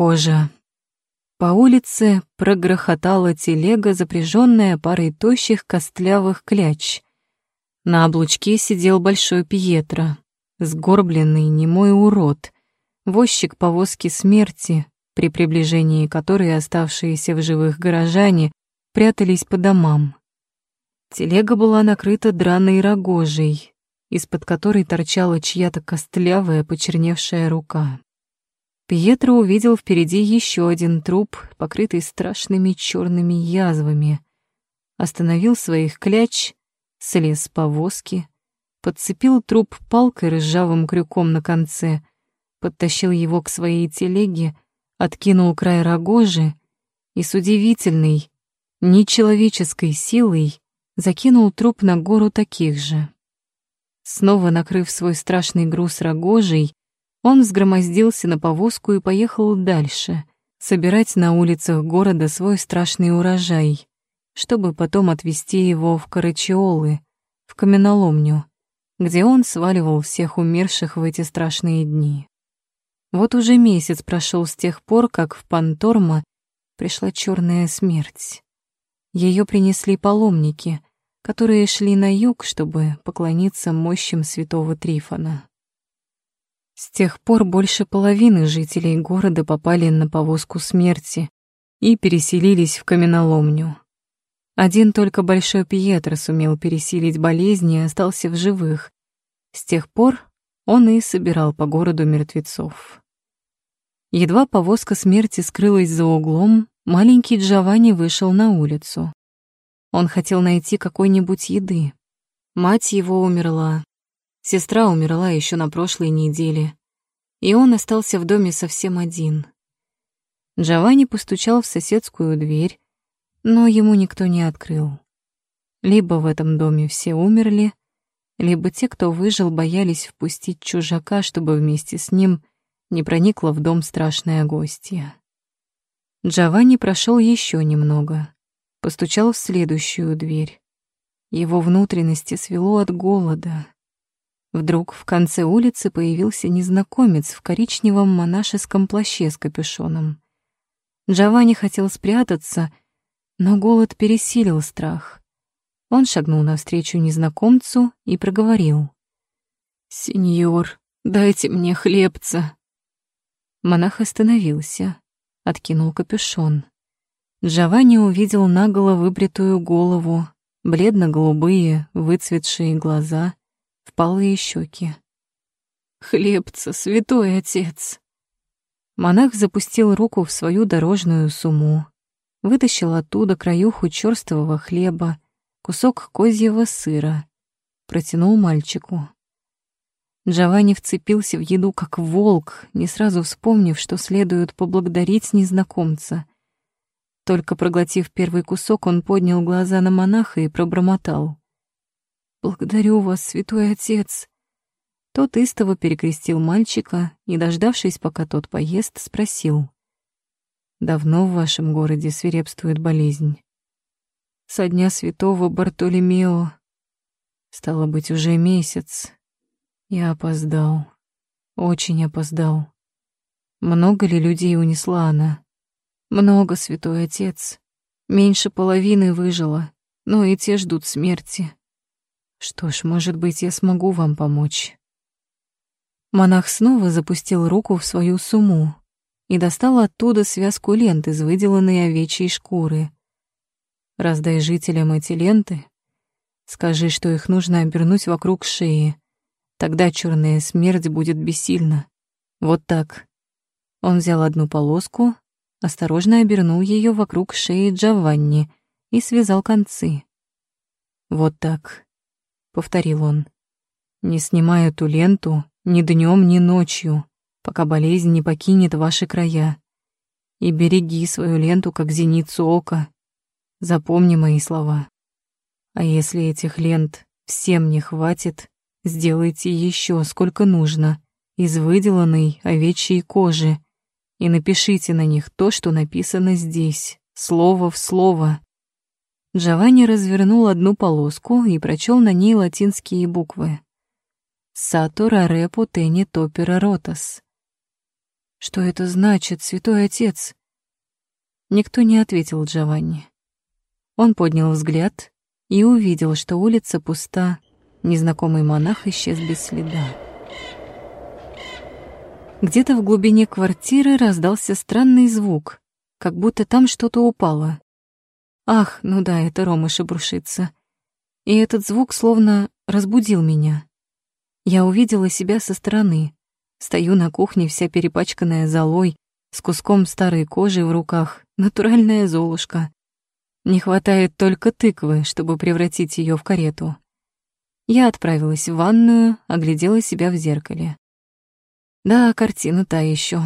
кожа. По улице прогрохотала телега, запряженная парой тощих костлявых кляч. На облучке сидел большой Пьетро, сгорбленный немой урод, возчик повозки смерти, при приближении которой оставшиеся в живых горожане прятались по домам. Телега была накрыта драной рогожей, из-под которой торчала чья-то костлявая, почерневшая рука. Пьетро увидел впереди еще один труп, покрытый страшными черными язвами. Остановил своих кляч, слез с повозки, подцепил труп палкой ржавым крюком на конце, подтащил его к своей телеге, откинул край рогожи и с удивительной, нечеловеческой силой закинул труп на гору таких же. Снова накрыв свой страшный груз рогожей, он взгромоздился на повозку и поехал дальше, собирать на улицах города свой страшный урожай, чтобы потом отвезти его в Карачиолы, в каменоломню, где он сваливал всех умерших в эти страшные дни. Вот уже месяц прошел с тех пор, как в Панторма пришла черная смерть. Ее принесли паломники, которые шли на юг, чтобы поклониться мощам святого Трифона. С тех пор больше половины жителей города попали на повозку смерти и переселились в каменоломню. Один только Большой Пьетро сумел пересилить болезни и остался в живых. С тех пор он и собирал по городу мертвецов. Едва повозка смерти скрылась за углом, маленький Джованни вышел на улицу. Он хотел найти какой-нибудь еды. Мать его умерла, Сестра умерла еще на прошлой неделе, и он остался в доме совсем один. Джованни постучал в соседскую дверь, но ему никто не открыл. Либо в этом доме все умерли, либо те, кто выжил, боялись впустить чужака, чтобы вместе с ним не проникла в дом страшная гостья. Джованни прошел еще немного, постучал в следующую дверь. Его внутренности свело от голода. Вдруг в конце улицы появился незнакомец в коричневом монашеском плаще с капюшоном. Джованни хотел спрятаться, но голод пересилил страх. Он шагнул навстречу незнакомцу и проговорил. «Сеньор, дайте мне хлебца». Монах остановился, откинул капюшон. Джованни увидел наголо выбритую голову, бледно-голубые, выцветшие глаза — впалые щеки. «Хлебца, святой отец!» Монах запустил руку в свою дорожную сумму, вытащил оттуда краюху черствого хлеба, кусок козьего сыра, протянул мальчику. Джованни вцепился в еду как волк, не сразу вспомнив, что следует поблагодарить незнакомца. Только проглотив первый кусок, он поднял глаза на монаха и пробормотал. «Благодарю вас, святой отец!» Тот истово перекрестил мальчика и, дождавшись, пока тот поест, спросил. «Давно в вашем городе свирепствует болезнь?» «Со дня святого Бартолемео. Стало быть, уже месяц. Я опоздал. Очень опоздал. Много ли людей унесла она?» «Много, святой отец. Меньше половины выжило, но и те ждут смерти». Что ж, может быть, я смогу вам помочь. Монах снова запустил руку в свою сумму и достал оттуда связку лент из выделанной овечьей шкуры. Раздай жителям эти ленты. Скажи, что их нужно обернуть вокруг шеи. Тогда черная смерть будет бессильна. Вот так. Он взял одну полоску, осторожно обернул ее вокруг шеи Джованни и связал концы. Вот так. — повторил он. «Не снимай эту ленту ни днем, ни ночью, пока болезнь не покинет ваши края. И береги свою ленту, как зеницу ока. Запомни мои слова. А если этих лент всем не хватит, сделайте еще сколько нужно из выделанной овечьей кожи и напишите на них то, что написано здесь, слово в слово. Джованни развернул одну полоску и прочел на ней латинские буквы. «Сатура репу тени топера ротас». Что это значит, святой отец? Никто не ответил Джованни. Он поднял взгляд и увидел, что улица пуста, незнакомый монах исчез без следа. Где-то в глубине квартиры раздался странный звук, как будто там что-то упало. Ах, ну да, это Рома шебрушится. И этот звук словно разбудил меня. Я увидела себя со стороны. Стою на кухне, вся перепачканная золой, с куском старой кожи в руках, натуральная золушка. Не хватает только тыквы, чтобы превратить ее в карету. Я отправилась в ванную, оглядела себя в зеркале. Да, картина та еще.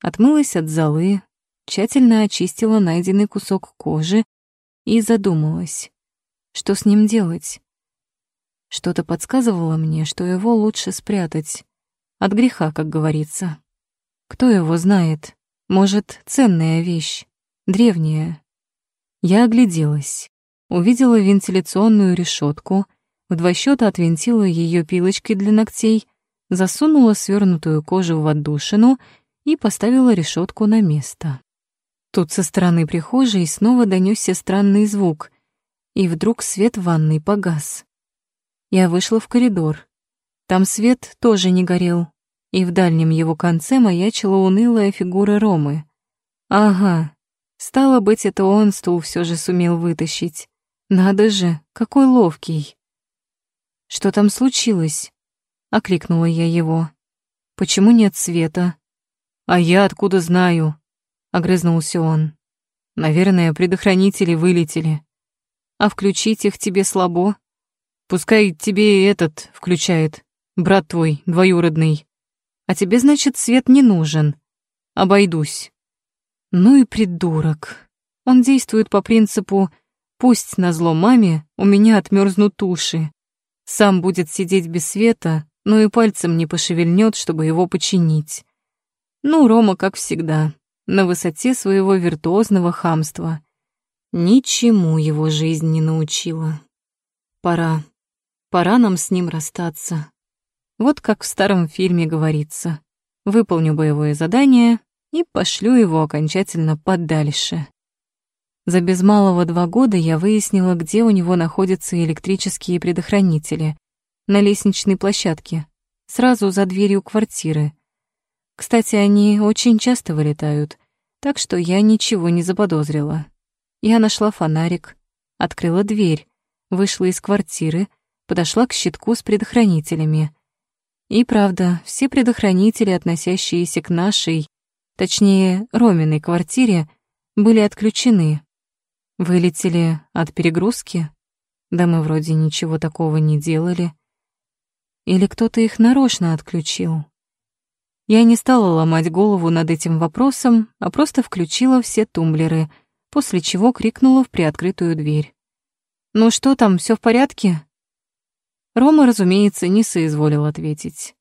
Отмылась от золы, тщательно очистила найденный кусок кожи и задумалась, что с ним делать. Что-то подсказывало мне, что его лучше спрятать. От греха, как говорится. Кто его знает? Может, ценная вещь, древняя. Я огляделась, увидела вентиляционную решетку, в два счета отвинтила ее пилочкой для ногтей, засунула свернутую кожу в отдушину и поставила решетку на место. Тут со стороны прихожей снова донесся странный звук, и вдруг свет в ванной погас. Я вышла в коридор. Там свет тоже не горел, и в дальнем его конце маячила унылая фигура Ромы. Ага, стало быть, это он стул все же сумел вытащить. Надо же, какой ловкий. Что там случилось? Окликнула я его. Почему нет света? А я откуда знаю? Огрызнулся он. Наверное, предохранители вылетели. А включить их тебе слабо? Пускай тебе и этот включает, брат твой, двоюродный. А тебе, значит, свет не нужен. Обойдусь. Ну и придурок. Он действует по принципу «пусть на зло маме у меня отмерзнут уши». Сам будет сидеть без света, но и пальцем не пошевельнет, чтобы его починить. Ну, Рома, как всегда, на высоте своего виртуозного хамства. Ничему его жизнь не научила. Пора. Пора нам с ним расстаться. Вот как в старом фильме говорится. Выполню боевое задание и пошлю его окончательно подальше. За без малого два года я выяснила, где у него находятся электрические предохранители. На лестничной площадке, сразу за дверью квартиры. Кстати, они очень часто вылетают, так что я ничего не заподозрила. Я нашла фонарик, открыла дверь, вышла из квартиры, подошла к щитку с предохранителями. И правда, все предохранители, относящиеся к нашей, точнее, Роминой квартире, были отключены. Вылетели от перегрузки? Да мы вроде ничего такого не делали. Или кто-то их нарочно отключил? Я не стала ломать голову над этим вопросом, а просто включила все тумблеры, после чего крикнула в приоткрытую дверь. «Ну что там, все в порядке?» Рома, разумеется, не соизволил ответить.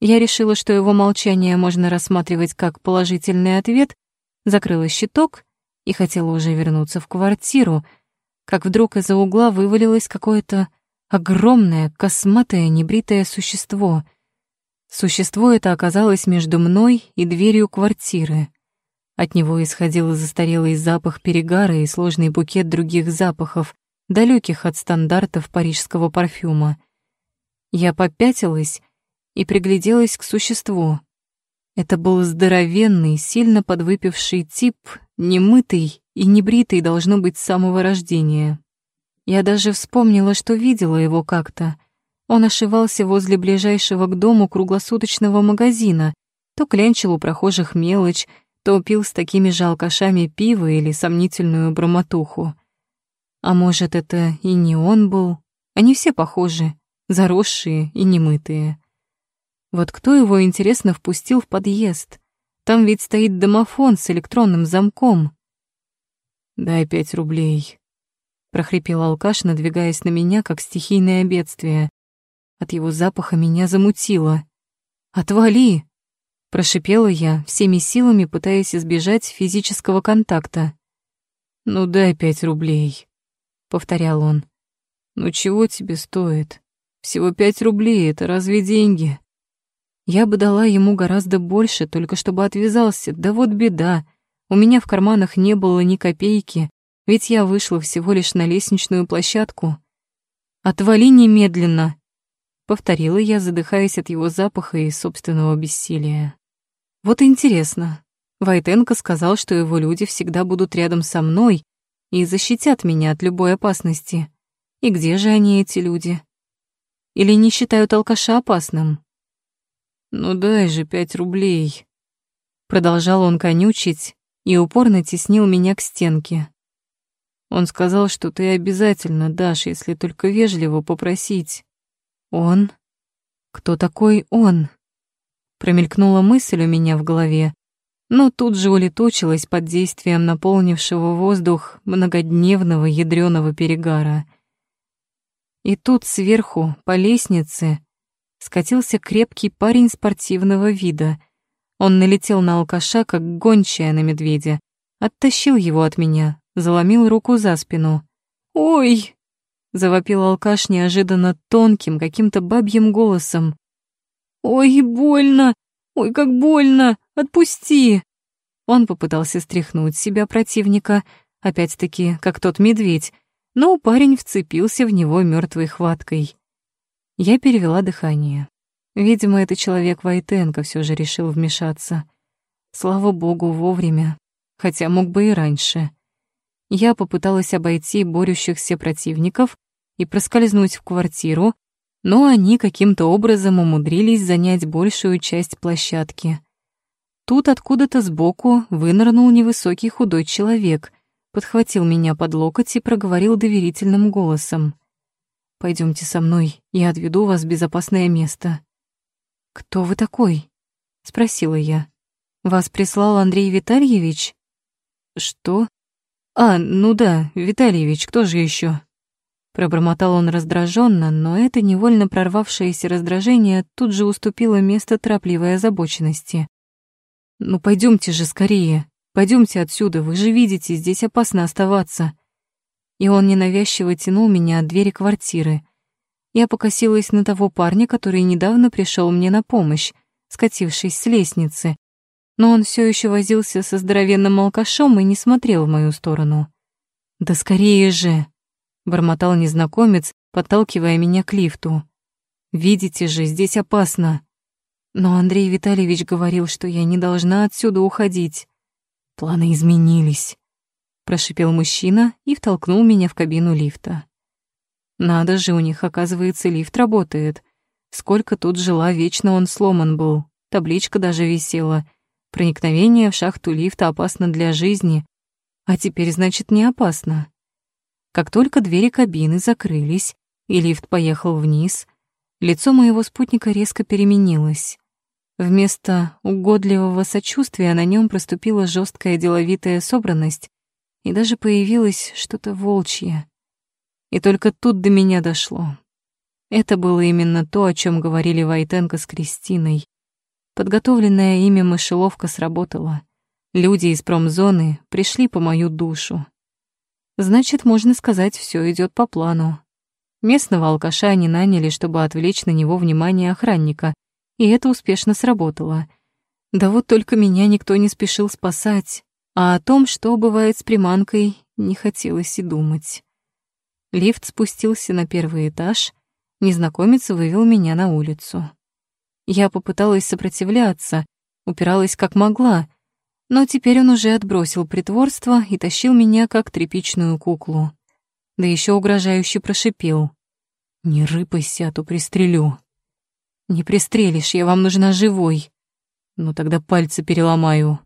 Я решила, что его молчание можно рассматривать как положительный ответ, закрыла щиток и хотела уже вернуться в квартиру, как вдруг из-за угла вывалилось какое-то огромное, косматое, небритое существо. Существо это оказалось между мной и дверью квартиры. От него исходил застарелый запах перегара и сложный букет других запахов, далеких от стандартов парижского парфюма. Я попятилась и пригляделась к существу. Это был здоровенный, сильно подвыпивший тип, немытый и небритый должно быть с самого рождения. Я даже вспомнила, что видела его как-то. Он ошивался возле ближайшего к дому круглосуточного магазина, то клянчил у прохожих мелочь, то пил с такими же алкашами пиво или сомнительную бромотуху. А может, это и не он был? Они все похожи заросшие и немытые. Вот кто его, интересно, впустил в подъезд? Там ведь стоит домофон с электронным замком. «Дай пять рублей», — прохрипел алкаш, надвигаясь на меня, как стихийное бедствие. От его запаха меня замутило. «Отвали!» — прошипела я, всеми силами пытаясь избежать физического контакта. «Ну дай пять рублей», — повторял он. «Ну чего тебе стоит?» Всего пять рублей — это разве деньги? Я бы дала ему гораздо больше, только чтобы отвязался. Да вот беда. У меня в карманах не было ни копейки, ведь я вышла всего лишь на лестничную площадку. «Отвали немедленно!» — повторила я, задыхаясь от его запаха и собственного бессилия. Вот интересно. Войтенко сказал, что его люди всегда будут рядом со мной и защитят меня от любой опасности. И где же они, эти люди? Или не считают алкаша опасным? «Ну дай же пять рублей», — продолжал он конючить и упорно теснил меня к стенке. Он сказал, что ты обязательно дашь, если только вежливо попросить. Он? Кто такой он? Промелькнула мысль у меня в голове, но тут же улетучилась под действием наполнившего воздух многодневного ядреного перегара. И тут сверху, по лестнице, скатился крепкий парень спортивного вида. Он налетел на алкаша, как гончая на медведя, оттащил его от меня, заломил руку за спину. «Ой!» — завопил алкаш неожиданно тонким, каким-то бабьим голосом. «Ой, больно! Ой, как больно! Отпусти!» Он попытался стряхнуть себя противника, опять-таки, как тот медведь, но парень вцепился в него мертвой хваткой. Я перевела дыхание. Видимо, это человек Войтенко все же решил вмешаться. Слава богу, вовремя, хотя мог бы и раньше. Я попыталась обойти борющихся противников и проскользнуть в квартиру, но они каким-то образом умудрились занять большую часть площадки. Тут откуда-то сбоку вынырнул невысокий худой человек, подхватил меня под локоть и проговорил доверительным голосом. Пойдемте со мной, я отведу вас в безопасное место». «Кто вы такой?» — спросила я. «Вас прислал Андрей Витальевич?» «Что?» «А, ну да, Витальевич, кто же еще? Пробормотал он раздраженно, но это невольно прорвавшееся раздражение тут же уступило место торопливой озабоченности. «Ну пойдемте же скорее, пойдемте отсюда, вы же видите, здесь опасно оставаться» и он ненавязчиво тянул меня от двери квартиры. Я покосилась на того парня, который недавно пришел мне на помощь, скатившись с лестницы, но он все еще возился со здоровенным алкашом и не смотрел в мою сторону. «Да скорее же!» — бормотал незнакомец, подталкивая меня к лифту. «Видите же, здесь опасно!» Но Андрей Витальевич говорил, что я не должна отсюда уходить. Планы изменились прошипел мужчина и втолкнул меня в кабину лифта. Надо же, у них, оказывается, лифт работает. Сколько тут жила, вечно он сломан был. Табличка даже висела. Проникновение в шахту лифта опасно для жизни. А теперь, значит, не опасно. Как только двери кабины закрылись, и лифт поехал вниз, лицо моего спутника резко переменилось. Вместо угодливого сочувствия на нем проступила жесткая деловитая собранность и даже появилось что-то волчье. И только тут до меня дошло. Это было именно то, о чем говорили Войтенко с Кристиной. Подготовленная ими мышеловка сработала. Люди из промзоны пришли по мою душу. Значит, можно сказать, все идет по плану. Местного алкаша они наняли, чтобы отвлечь на него внимание охранника, и это успешно сработало. Да вот только меня никто не спешил спасать, а о том, что бывает с приманкой, не хотелось и думать. Лифт спустился на первый этаж, незнакомец вывел меня на улицу. Я попыталась сопротивляться, упиралась как могла, но теперь он уже отбросил притворство и тащил меня как тряпичную куклу. Да еще угрожающе прошипел. «Не рыпайся, а то пристрелю». «Не пристрелишь, я вам нужна живой». «Ну тогда пальцы переломаю».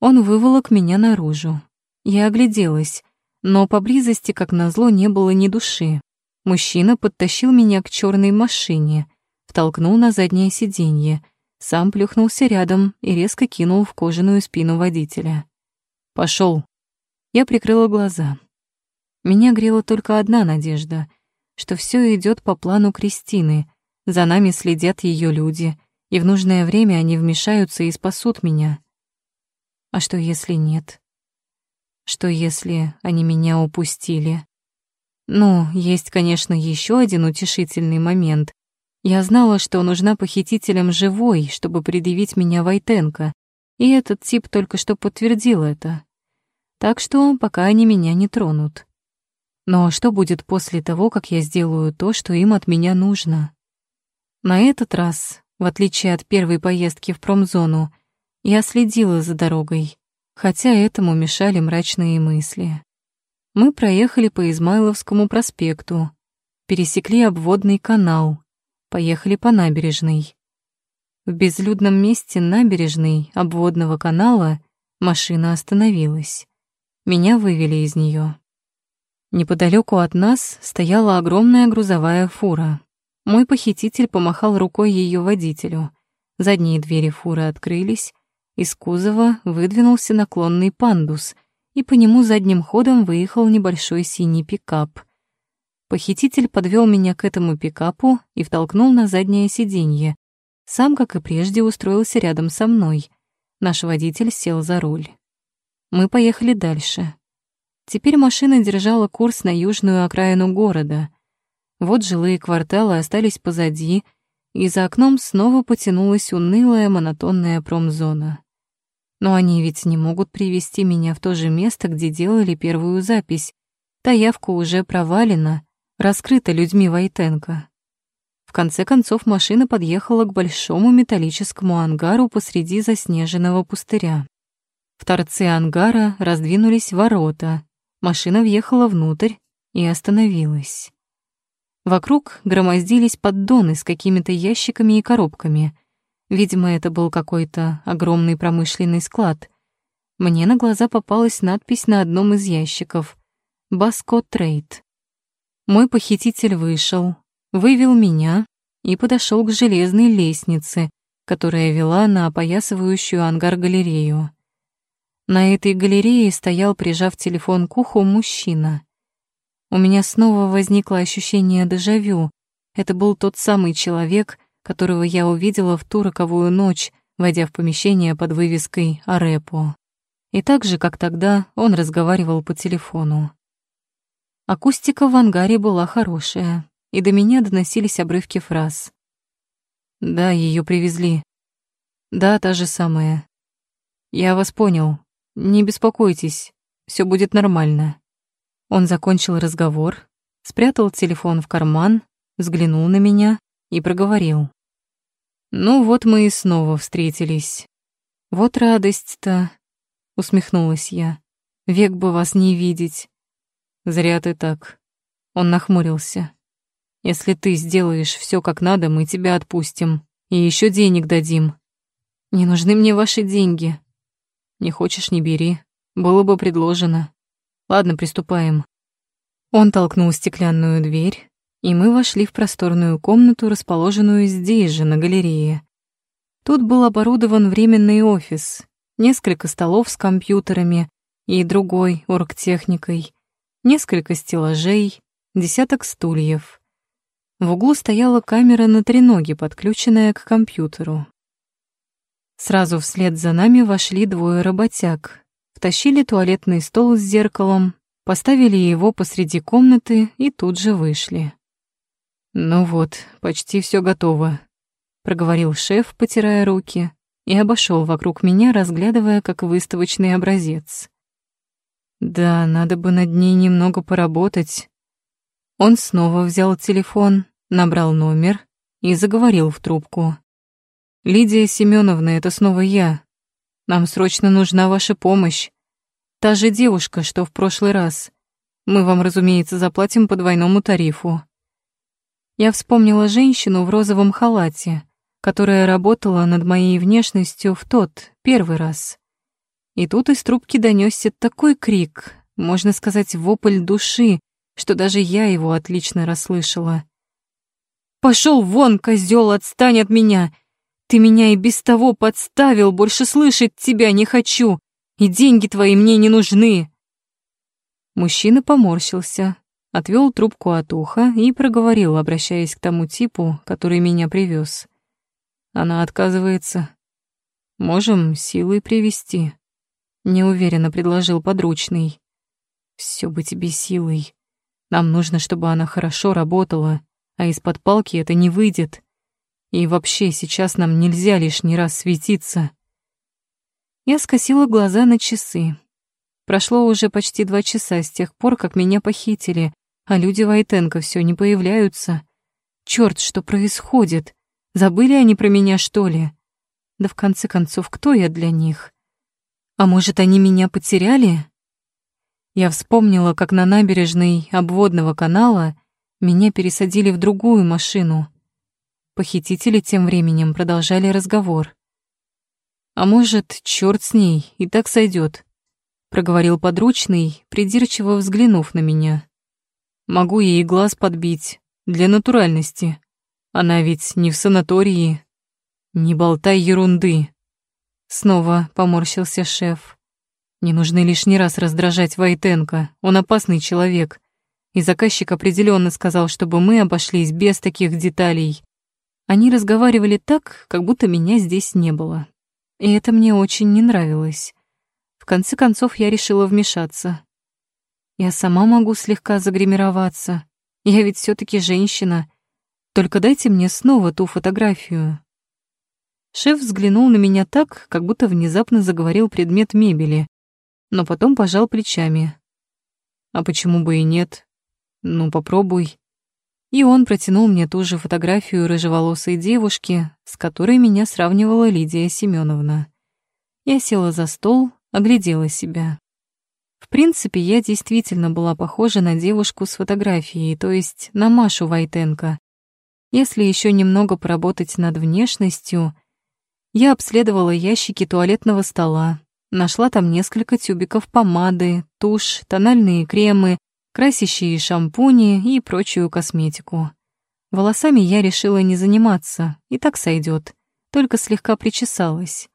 Он выволок меня наружу. Я огляделась, но поблизости, как назло, не было ни души. Мужчина подтащил меня к черной машине, втолкнул на заднее сиденье, сам плюхнулся рядом и резко кинул в кожаную спину водителя. Пошел. Я прикрыла глаза. Меня грела только одна надежда, что все идет по плану Кристины, за нами следят ее люди, и в нужное время они вмешаются и спасут меня. А что если нет? Что если они меня упустили? Ну, есть, конечно, еще один утешительный момент. Я знала, что нужна похитителям живой, чтобы предъявить меня Войтенко, и этот тип только что подтвердил это. Так что пока они меня не тронут. Но что будет после того, как я сделаю то, что им от меня нужно? На этот раз, в отличие от первой поездки в промзону, я следила за дорогой, хотя этому мешали мрачные мысли. Мы проехали по Измайловскому проспекту, пересекли обводный канал, поехали по набережной. В безлюдном месте набережной обводного канала машина остановилась. Меня вывели из нее. Неподалеку от нас стояла огромная грузовая фура. Мой похититель помахал рукой ее водителю. Задние двери фуры открылись, из кузова выдвинулся наклонный пандус, и по нему задним ходом выехал небольшой синий пикап. Похититель подвел меня к этому пикапу и втолкнул на заднее сиденье. Сам, как и прежде, устроился рядом со мной. Наш водитель сел за руль. Мы поехали дальше. Теперь машина держала курс на южную окраину города. Вот жилые кварталы остались позади, и за окном снова потянулась унылая монотонная промзона. Но они ведь не могут привести меня в то же место, где делали первую запись. Та явка уже провалена, раскрыта людьми Войтенко. В конце концов машина подъехала к большому металлическому ангару посреди заснеженного пустыря. В торце ангара раздвинулись ворота. Машина въехала внутрь и остановилась. Вокруг громоздились поддоны с какими-то ящиками и коробками — Видимо, это был какой-то огромный промышленный склад. Мне на глаза попалась надпись на одном из ящиков «Баско Трейд». Мой похититель вышел, вывел меня и подошел к железной лестнице, которая вела на опоясывающую ангар-галерею. На этой галерее стоял, прижав телефон к уху, мужчина. У меня снова возникло ощущение дежавю. Это был тот самый человек, которого я увидела в ту роковую ночь, войдя в помещение под вывеской «Арепо». И так же, как тогда, он разговаривал по телефону. Акустика в ангаре была хорошая, и до меня доносились обрывки фраз. «Да, ее привезли. Да, та же самая. Я вас понял. Не беспокойтесь, все будет нормально». Он закончил разговор, спрятал телефон в карман, взглянул на меня и проговорил. Ну вот мы и снова встретились. Вот радость-то, усмехнулась я. Век бы вас не видеть. Зря ты так. Он нахмурился. Если ты сделаешь все как надо, мы тебя отпустим и еще денег дадим. Не нужны мне ваши деньги. Не хочешь, не бери. Было бы предложено. Ладно, приступаем. Он толкнул стеклянную дверь, и мы вошли в просторную комнату, расположенную здесь же, на галерее. Тут был оборудован временный офис, несколько столов с компьютерами и другой оргтехникой, несколько стеллажей, десяток стульев. В углу стояла камера на треноге, подключенная к компьютеру. Сразу вслед за нами вошли двое работяг, втащили туалетный стол с зеркалом, поставили его посреди комнаты и тут же вышли. «Ну вот, почти все готово», — проговорил шеф, потирая руки, и обошел вокруг меня, разглядывая как выставочный образец. «Да, надо бы над ней немного поработать». Он снова взял телефон, набрал номер и заговорил в трубку. «Лидия Семеновна, это снова я. Нам срочно нужна ваша помощь. Та же девушка, что в прошлый раз. Мы вам, разумеется, заплатим по двойному тарифу. Я вспомнила женщину в розовом халате, которая работала над моей внешностью в тот, первый раз. И тут из трубки донесся такой крик, можно сказать, вопль души, что даже я его отлично расслышала. «Пошел вон, козел, отстань от меня! Ты меня и без того подставил, больше слышать тебя не хочу, и деньги твои мне не нужны!» Мужчина поморщился, отвел трубку от уха и проговорил, обращаясь к тому типу, который меня привез. Она отказывается. Можем силой привести. Неуверенно предложил подручный. Все бы тебе силой. Нам нужно, чтобы она хорошо работала, а из-под палки это не выйдет. И вообще, сейчас нам нельзя лишний раз светиться. Я скосила глаза на часы. Прошло уже почти два часа с тех пор, как меня похитили, а люди Вайтенко все не появляются. Черт, что происходит? Забыли они про меня, что ли? Да в конце концов, кто я для них? А может, они меня потеряли? Я вспомнила, как на набережной обводного канала меня пересадили в другую машину. Похитители тем временем продолжали разговор. «А может, черт с ней, и так сойдет, проговорил подручный, придирчиво взглянув на меня. «Могу ей глаз подбить, для натуральности. Она ведь не в санатории. Не болтай ерунды». Снова поморщился шеф. Не нужно лишний раз раздражать Войтенко, он опасный человек. И заказчик определенно сказал, чтобы мы обошлись без таких деталей. Они разговаривали так, как будто меня здесь не было. И это мне очень не нравилось. В конце концов, я решила вмешаться. Я сама могу слегка загримироваться. Я ведь все таки женщина. Только дайте мне снова ту фотографию. Шеф взглянул на меня так, как будто внезапно заговорил предмет мебели, но потом пожал плечами. А почему бы и нет? Ну, попробуй. И он протянул мне ту же фотографию рыжеволосой девушки, с которой меня сравнивала Лидия Семеновна. Я села за стол, оглядела себя. В принципе, я действительно была похожа на девушку с фотографией, то есть на Машу Войтенко. Если еще немного поработать над внешностью, я обследовала ящики туалетного стола, нашла там несколько тюбиков помады, тушь, тональные кремы, красящие шампуни и прочую косметику. Волосами я решила не заниматься, и так сойдет, только слегка причесалась.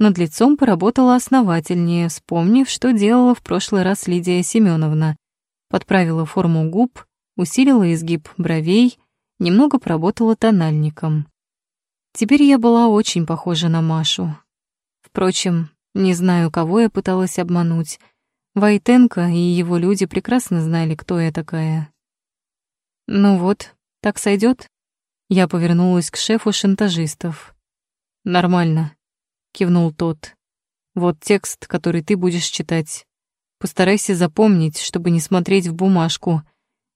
Над лицом поработала основательнее, вспомнив, что делала в прошлый раз Лидия Семеновна. Подправила форму губ, усилила изгиб бровей, немного поработала тональником. Теперь я была очень похожа на Машу. Впрочем, не знаю, кого я пыталась обмануть. Войтенко и его люди прекрасно знали, кто я такая. «Ну вот, так сойдет? Я повернулась к шефу шантажистов. «Нормально», — кивнул тот. «Вот текст, который ты будешь читать. Постарайся запомнить, чтобы не смотреть в бумажку,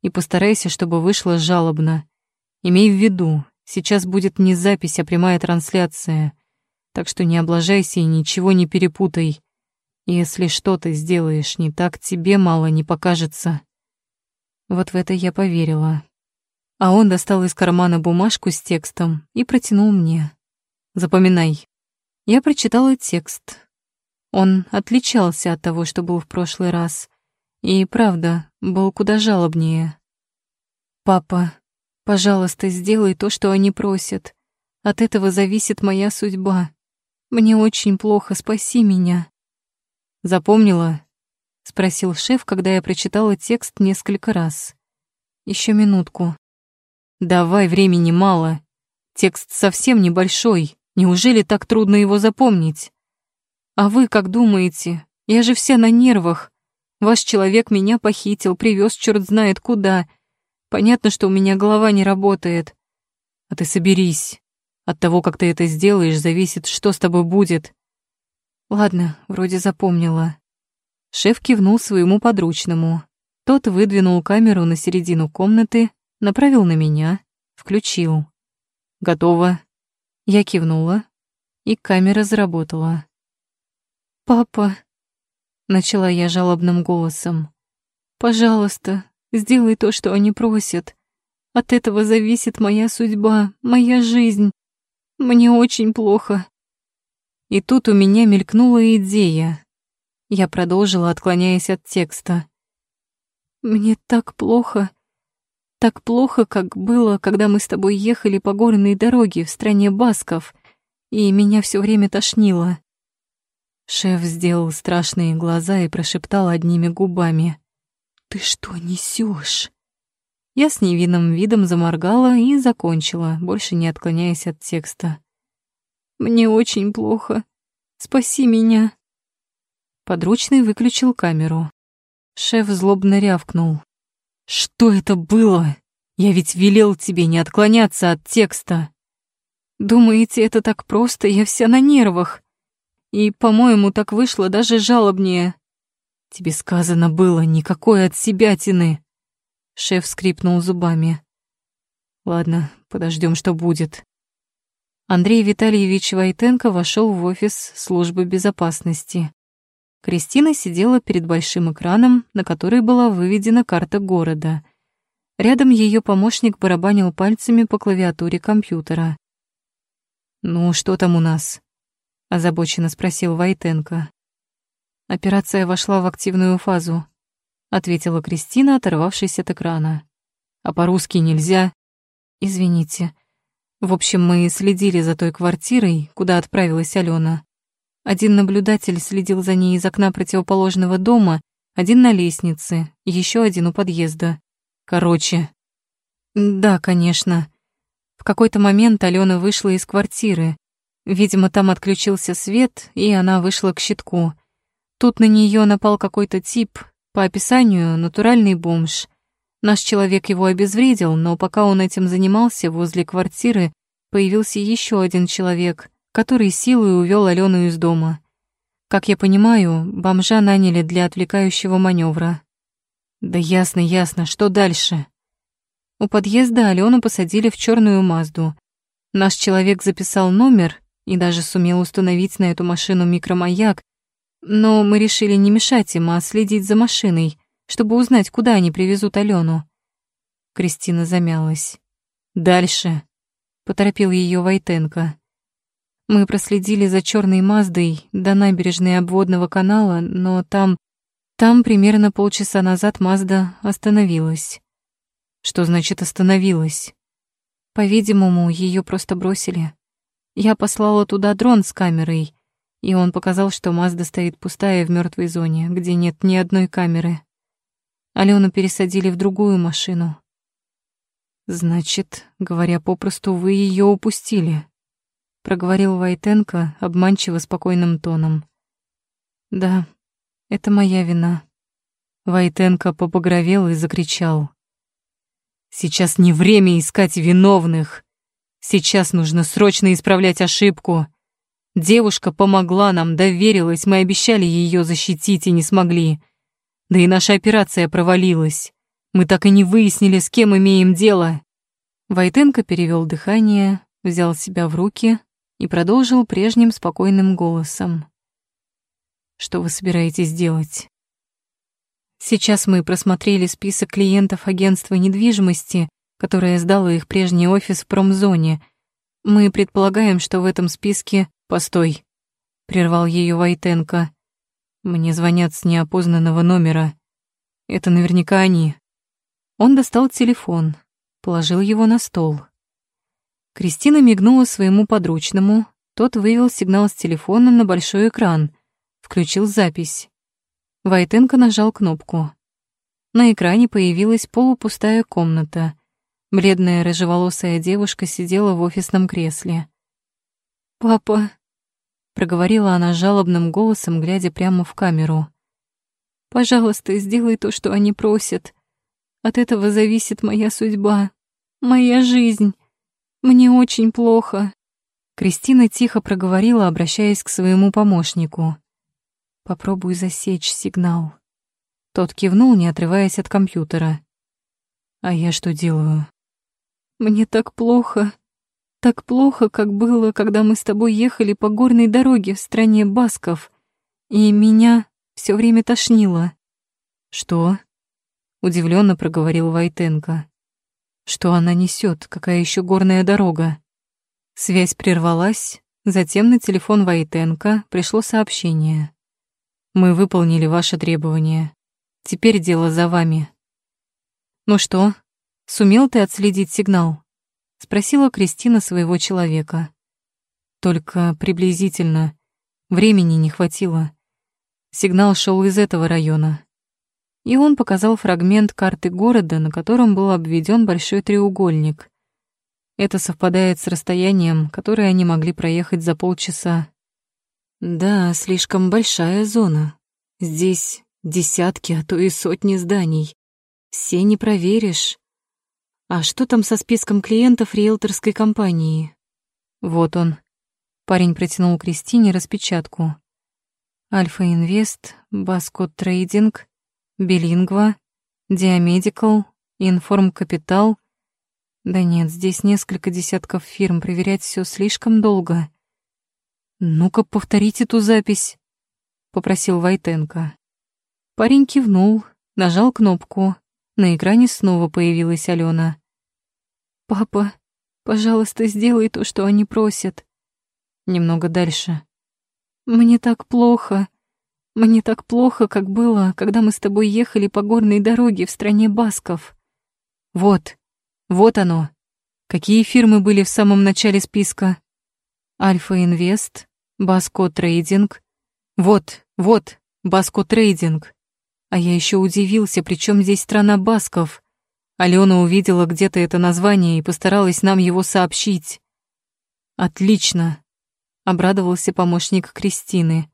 и постарайся, чтобы вышло жалобно. Имей в виду, Сейчас будет не запись, а прямая трансляция. Так что не облажайся и ничего не перепутай. Если что-то сделаешь не так, тебе мало не покажется. Вот в это я поверила. А он достал из кармана бумажку с текстом и протянул мне. Запоминай. Я прочитала текст. Он отличался от того, что был в прошлый раз. И, правда, был куда жалобнее. «Папа, Пожалуйста, сделай то, что они просят. От этого зависит моя судьба. Мне очень плохо, спаси меня. Запомнила? спросил шеф, когда я прочитала текст несколько раз. Еще минутку. Давай, времени мало. Текст совсем небольшой. Неужели так трудно его запомнить? А вы как думаете? Я же вся на нервах. Ваш человек меня похитил, привез черт знает куда — Понятно, что у меня голова не работает. А ты соберись. От того, как ты это сделаешь, зависит, что с тобой будет. Ладно, вроде запомнила. Шеф кивнул своему подручному. Тот выдвинул камеру на середину комнаты, направил на меня, включил. Готово. Я кивнула, и камера заработала. «Папа», — начала я жалобным голосом, — «пожалуйста, Сделай то, что они просят. От этого зависит моя судьба, моя жизнь. Мне очень плохо. И тут у меня мелькнула идея. Я продолжила, отклоняясь от текста. Мне так плохо. Так плохо, как было, когда мы с тобой ехали по горной дороге в стране басков, и меня все время тошнило. Шеф сделал страшные глаза и прошептал одними губами. «Ты что несешь? Я с невинным видом заморгала и закончила, больше не отклоняясь от текста. «Мне очень плохо. Спаси меня». Подручный выключил камеру. Шеф злобно рявкнул. «Что это было? Я ведь велел тебе не отклоняться от текста». Думаете, это так просто? Я вся на нервах. И, по-моему, так вышло даже жалобнее. Тебе сказано было, никакой от себя тины. Шеф скрипнул зубами. Ладно, подождем, что будет. Андрей Витальевич Войтенко вошел в офис службы безопасности. Кристина сидела перед большим экраном, на который была выведена карта города. Рядом ее помощник барабанил пальцами по клавиатуре компьютера. «Ну, что там у нас?» — озабоченно спросил Войтенко. «Операция вошла в активную фазу», — ответила Кристина, оторвавшись от экрана. «А по-русски нельзя?» «Извините. В общем, мы следили за той квартирой, куда отправилась Алена. Один наблюдатель следил за ней из окна противоположного дома, один на лестнице, еще один у подъезда. Короче. Да, конечно. В какой-то момент Алена вышла из квартиры. Видимо, там отключился свет, и она вышла к щитку. Тут на нее напал какой-то тип, по описанию натуральный бомж. Наш человек его обезвредил, но пока он этим занимался, возле квартиры появился еще один человек, который силой увел Алену из дома. Как я понимаю, бомжа наняли для отвлекающего маневра. Да ясно, ясно, что дальше? У подъезда Алену посадили в черную Мазду. Наш человек записал номер и даже сумел установить на эту машину микромаяк, но мы решили не мешать им, а следить за машиной, чтобы узнать, куда они привезут Алену. Кристина замялась. «Дальше», — поторопил ее Войтенко. Мы проследили за черной Маздой до набережной обводного канала, но там там примерно полчаса назад Мазда остановилась. Что значит остановилась? По-видимому, ее просто бросили. Я послала туда дрон с камерой, и он показал, что Мазда стоит пустая в мертвой зоне, где нет ни одной камеры. Алену пересадили в другую машину. Значит, говоря попросту, вы ее упустили, проговорил Войтенко обманчиво спокойным тоном. Да, это моя вина. Войтенко побагровел и закричал. Сейчас не время искать виновных. Сейчас нужно срочно исправлять ошибку. Девушка помогла нам, доверилась, мы обещали ее защитить и не смогли. Да и наша операция провалилась. Мы так и не выяснили, с кем имеем дело. Войтенко перевел дыхание, взял себя в руки и продолжил прежним спокойным голосом. Что вы собираетесь делать? Сейчас мы просмотрели список клиентов агентства недвижимости, которое сдало их прежний офис в промзоне. Мы предполагаем, что в этом списке... Постой, прервал ее Войтенко. Мне звонят с неопознанного номера. Это наверняка они. Он достал телефон, положил его на стол. Кристина мигнула своему подручному, тот вывел сигнал с телефона на большой экран — Включил запись. Войтенко нажал кнопку. На экране появилась полупустая комната. Бледная рыжеволосая девушка сидела в офисном кресле. «Папа», — проговорила она жалобным голосом, глядя прямо в камеру. «Пожалуйста, сделай то, что они просят. От этого зависит моя судьба, моя жизнь. Мне очень плохо». Кристина тихо проговорила, обращаясь к своему помощнику. Попробуй засечь сигнал. Тот кивнул, не отрываясь от компьютера. А я что делаю? Мне так плохо. Так плохо, как было, когда мы с тобой ехали по горной дороге в стране басков. И меня все время тошнило. Что? Удивленно проговорил Войтенко. Что она несет? Какая еще горная дорога? Связь прервалась, затем на телефон Войтенко пришло сообщение. Мы выполнили ваши требования. Теперь дело за вами. Ну что, сумел ты отследить сигнал? Спросила Кристина своего человека. Только приблизительно. Времени не хватило. Сигнал шел из этого района. И он показал фрагмент карты города, на котором был обведен большой треугольник. Это совпадает с расстоянием, которое они могли проехать за полчаса. Да, слишком большая зона. Здесь десятки, а то и сотни зданий. Все не проверишь. А что там со списком клиентов риэлторской компании? Вот он. Парень протянул Кристине распечатку. Альфа Инвест, Баскот Трейдинг, Билингва, Диамедикал, Информ Капитал. Да нет, здесь несколько десятков фирм, проверять все слишком долго. «Ну-ка, повторите ту запись», — попросил Войтенко. Парень кивнул, нажал кнопку. На экране снова появилась Алена. «Папа, пожалуйста, сделай то, что они просят». Немного дальше. «Мне так плохо. Мне так плохо, как было, когда мы с тобой ехали по горной дороге в стране басков». «Вот, вот оно. Какие фирмы были в самом начале списка?» «Альфа Инвест», «Баско Трейдинг». «Вот, вот, Баско Трейдинг». А я еще удивился, при чем здесь страна басков. Алена увидела где-то это название и постаралась нам его сообщить. «Отлично», — обрадовался помощник Кристины.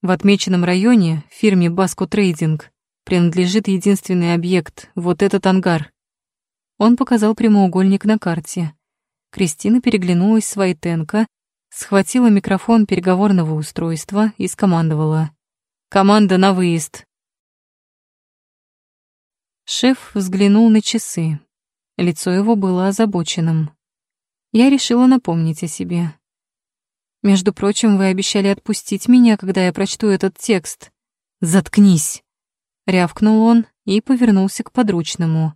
«В отмеченном районе, фирме «Баско Трейдинг», принадлежит единственный объект, вот этот ангар». Он показал прямоугольник на карте. Кристина переглянулась с Вайтенко, схватила микрофон переговорного устройства и скомандовала. «Команда на выезд!» Шеф взглянул на часы. Лицо его было озабоченным. Я решила напомнить о себе. «Между прочим, вы обещали отпустить меня, когда я прочту этот текст». «Заткнись!» — рявкнул он и повернулся к подручному.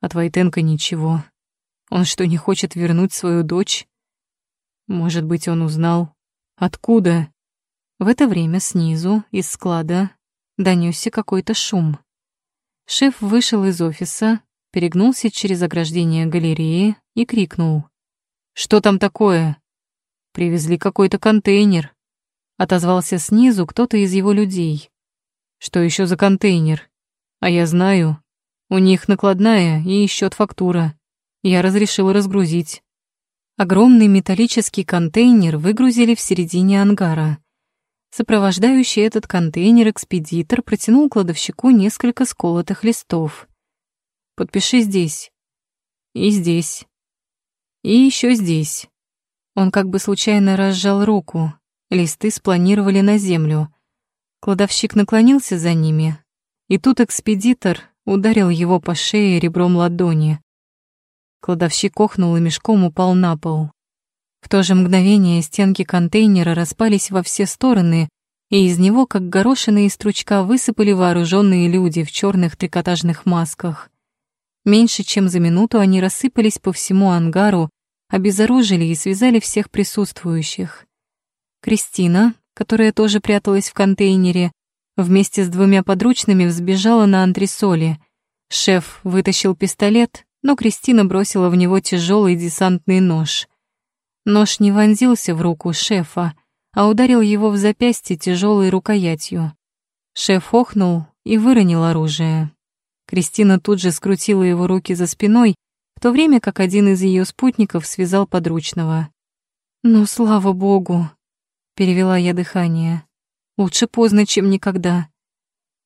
От Войтенко ничего. Он что, не хочет вернуть свою дочь? Может быть, он узнал. Откуда? В это время снизу, из склада, донесся какой-то шум. Шеф вышел из офиса, перегнулся через ограждение галереи и крикнул. «Что там такое?» «Привезли какой-то контейнер», — отозвался снизу кто-то из его людей. «Что еще за контейнер?» «А я знаю. У них накладная и счет фактура. Я разрешил разгрузить». Огромный металлический контейнер выгрузили в середине ангара. Сопровождающий этот контейнер экспедитор протянул кладовщику несколько сколотых листов. «Подпиши здесь. И здесь. И еще здесь». Он как бы случайно разжал руку. Листы спланировали на землю. Кладовщик наклонился за ними, и тут экспедитор ударил его по шее ребром ладони. Кладовщик охнул и мешком упал на пол. В то же мгновение стенки контейнера распались во все стороны, и из него, как горошины из стручка, высыпали вооруженные люди в черных трикотажных масках. Меньше чем за минуту они рассыпались по всему ангару, обезоружили и связали всех присутствующих. Кристина, которая тоже пряталась в контейнере, вместе с двумя подручными взбежала на антресоли. Шеф вытащил пистолет, но Кристина бросила в него тяжелый десантный нож. Нож не вонзился в руку шефа, а ударил его в запястье тяжелой рукоятью. Шеф охнул и выронил оружие. Кристина тут же скрутила его руки за спиной, в то время как один из ее спутников связал подручного. «Ну, слава богу!» — перевела я дыхание. «Лучше поздно, чем никогда.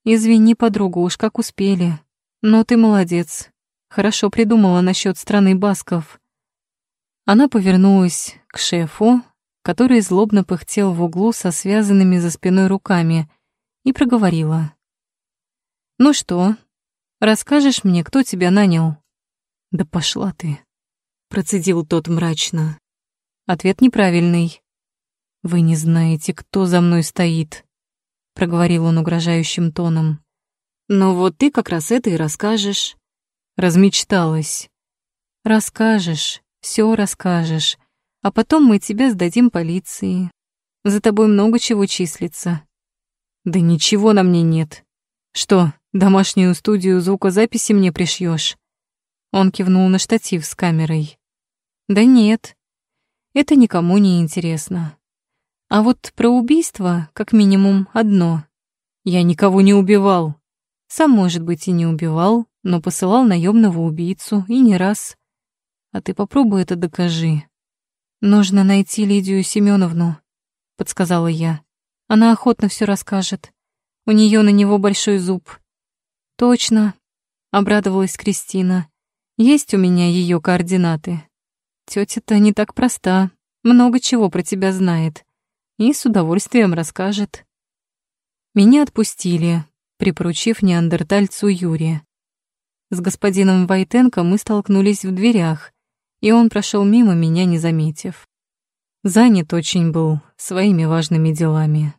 Извини, подругу, уж как успели. Но ты молодец. Хорошо придумала насчет страны басков. Она повернулась к шефу, который злобно пыхтел в углу со связанными за спиной руками, и проговорила. «Ну что, расскажешь мне, кто тебя нанял?» «Да пошла ты», — процедил тот мрачно. Ответ неправильный. «Вы не знаете, кто за мной стоит», — проговорил он угрожающим тоном. «Но вот ты как раз это и расскажешь». Размечталась. «Расскажешь, все расскажешь, а потом мы тебя сдадим полиции. За тобой много чего числится. Да ничего на мне нет. Что, домашнюю студию звукозаписи мне пришьешь? Он кивнул на штатив с камерой. Да нет, это никому не интересно. А вот про убийство, как минимум, одно. Я никого не убивал. Сам, может быть, и не убивал, но посылал наемного убийцу, и не раз. А ты попробуй это докажи. Нужно найти Лидию Семеновну, подсказала я. Она охотно все расскажет. У нее на него большой зуб. Точно, обрадовалась Кристина. Есть у меня ее координаты. Тетя-то не так проста, много чего про тебя знает и с удовольствием расскажет. Меня отпустили, припоручив неандертальцу Юрия. С господином Войтенко мы столкнулись в дверях, и он прошел мимо меня, не заметив. Занят очень был своими важными делами.